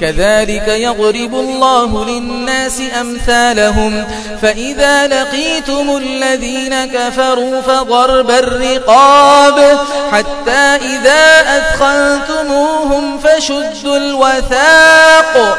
كذلك يضرب الله للناس أمثالهم. فإذا لقيتم الذين كفروا فضرب الرقاب حتى إذا أثخنتموهم فشدوا الوثاق.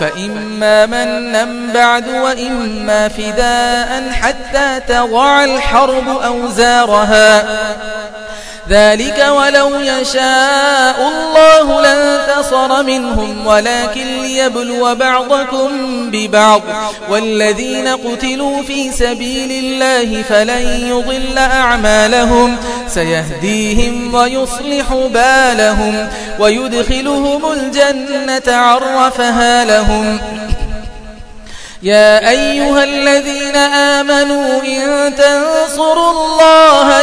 فإما منا بعد وإما فداء حتى تضع الحرب أوزارها. ذلك ولو يشاء الله لانتصر منهم ولكن ليبلو بعضكم ببعض. والذين قتلوا في سبيل الله فلن يضل أعمالهم. سيهديهم ويصلح بالهم ويدخلهم الجنة عرفها لهم. يا أيها الذين آمنوا إن تنصروا الله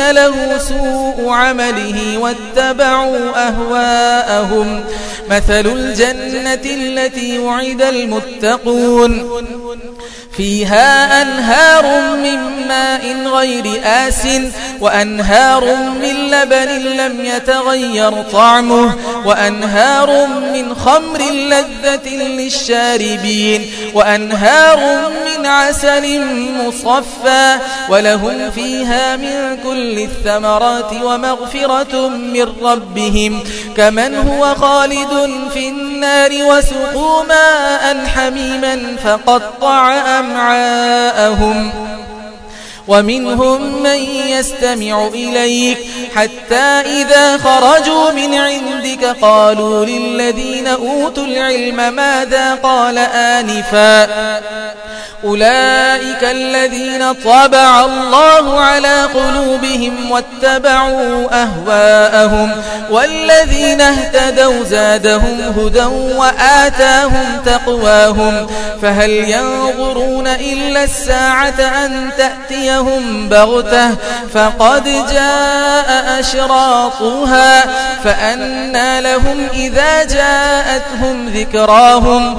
له سوء عمله واتبعوا أهواءهم مثل الجنة التي وعد المتقون فيها أنهار من ماء غير آس وأنهار من لبن لم يتغير طعمه وأنهار من خمر لذة للشاربين وأنهار من عسل مصفى ولهم فيها من كل الثمرات ومغفرة من ربهم. كمن هو خالد في النار وسقوا ماء حميما فقطع أمعاءهم ومنهم من يستمع إليك حتى إذا خرجوا من عندك قالوا للذين أوتوا العلم ماذا قال آنفا أولئك الذين طبع الله على قلوبهم واتبعوا أهواءهم والذين اهتدوا زادهم هدى وآتاهم تقواهم فهل ينظرون إلا الساعة أن تأتيهم بغتة فقد جاء أشراطها فأنا لهم إذا جاءتهم ذكراهم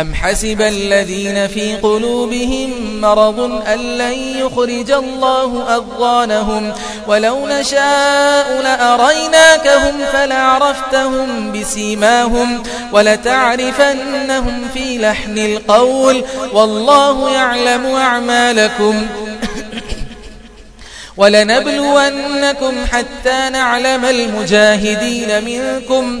أم حسب الذين في قلوبهم مرض أن لن يخرج الله أضغانهم ولو نشاء لأريناكهم فلعرفتهم بسيماهم ولتعرفنهم في لحن القول والله يعلم أعمالكم ولنبلونكم حتى نعلم المجاهدين منكم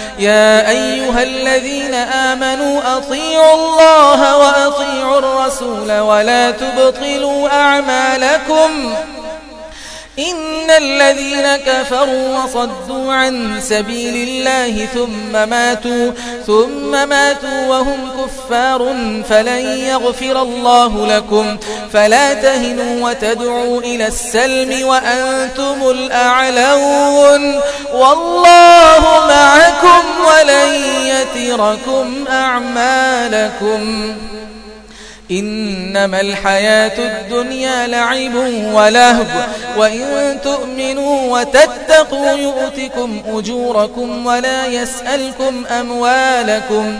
يا أيها الذين آمنوا أطيعوا الله وأطيعوا الرسول ولا تبطلوا أعمالكم. إن الذين كفروا وصدوا عن سبيل الله ثم ماتوا ثم ماتوا وهم كفار فلن يغفر الله لكم. فلا تهنوا وتدعوا إلى السلم وأنتم الأعلون. والله معكم ولن يتركم أعمالكم. إنما الحياة الدنيا لعب ولهب وإن تؤمنوا وتتقوا يؤتكم أجوركم ولا يسألكم أموالكم.